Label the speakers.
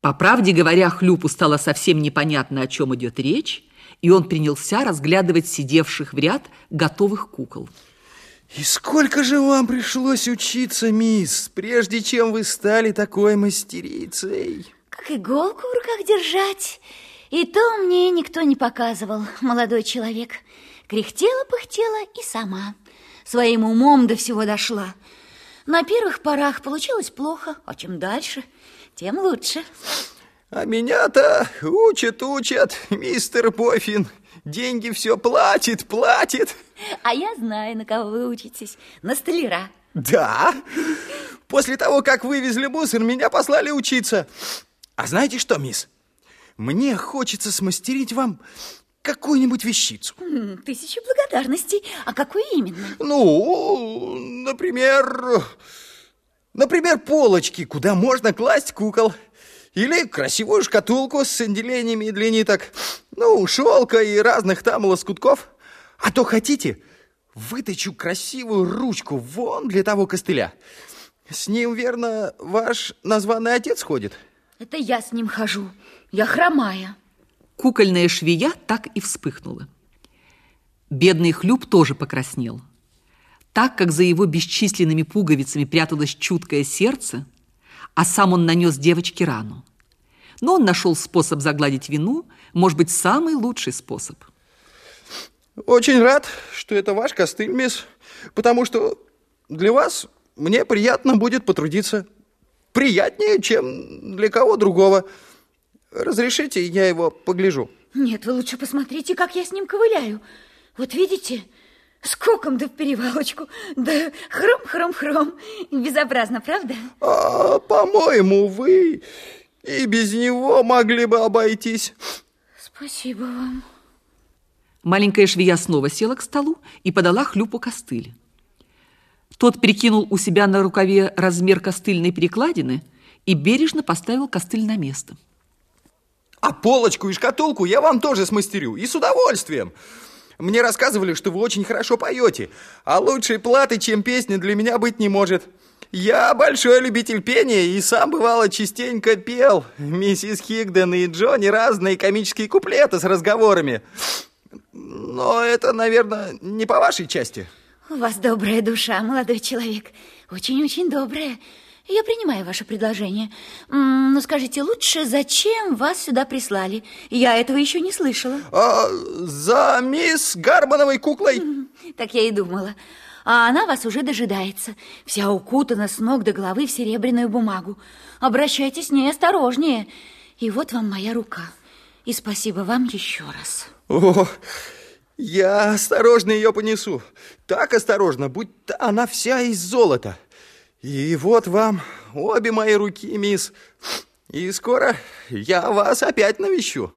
Speaker 1: По правде говоря, Хлюпу стало совсем непонятно, о чем идет речь, и он принялся разглядывать сидевших в ряд готовых кукол.
Speaker 2: И сколько же вам пришлось учиться, мисс, прежде чем вы стали такой мастерицей?
Speaker 3: Как иголку в руках держать. И то мне никто не показывал, молодой человек. Кряхтела-пыхтела и сама. Своим умом до всего дошла. На первых порах получилось плохо, а чем дальше, тем лучше.
Speaker 2: А меня-то учат, учат, мистер Бофин. Деньги все платит, платит.
Speaker 3: А я знаю, на кого вы учитесь. На столяра.
Speaker 2: Да? После того, как вывезли мусор, меня послали учиться. А знаете что, мисс? Мне хочется смастерить вам какую-нибудь вещицу.
Speaker 3: Тысячу благодарностей. А какую именно?
Speaker 2: Ну, например... Например, полочки, куда можно класть кукол. Или красивую шкатулку с отделениями для ниток. Ну, шелка и разных там лоскутков. А то хотите, выточу красивую ручку вон для того костыля. С ним, верно, ваш названный отец ходит?
Speaker 3: Это я с ним хожу. Я хромая.
Speaker 1: Кукольная швея так и вспыхнула. Бедный Хлюп тоже покраснел. Так как за его бесчисленными пуговицами пряталось чуткое сердце, а сам он нанес девочке рану. Но он нашел способ загладить вину, может быть, самый лучший способ.
Speaker 2: Очень рад, что это ваш костыль, мисс, потому что для вас мне приятно будет потрудиться. Приятнее, чем для кого другого. Разрешите, я его погляжу?
Speaker 3: Нет, вы лучше посмотрите, как я с ним ковыляю. Вот видите, скоком да в перевалочку, да хром-хром-хром. Безобразно, правда?
Speaker 2: А, по-моему, вы и без него могли бы обойтись.
Speaker 3: Спасибо вам.
Speaker 1: Маленькая швея снова села к столу и подала хлюпу костыль. Тот прикинул у себя на рукаве размер костыльной перекладины и бережно поставил костыль на место.
Speaker 2: А полочку и шкатулку я вам тоже смастерю, и с удовольствием. Мне рассказывали, что вы очень хорошо поете, а лучшей платы, чем песня, для меня быть не может. Я большой любитель пения и сам, бывало, частенько пел миссис Хигден и Джонни разные комические куплеты с разговорами. Но это, наверное, не по вашей части.
Speaker 3: У вас добрая душа, молодой человек. Очень-очень добрая. Я принимаю ваше предложение. Но скажите, лучше зачем вас сюда прислали? Я этого еще не слышала.
Speaker 2: А, за мисс Гармановой куклой.
Speaker 3: Так я и думала. А она вас уже дожидается. Вся укутана с ног до головы в серебряную бумагу. Обращайтесь с ней осторожнее. И вот вам моя рука. И спасибо вам еще раз.
Speaker 2: О, я осторожно ее понесу. Так осторожно, будто она вся из золота. И вот вам обе мои руки, мисс. И скоро я вас опять навещу.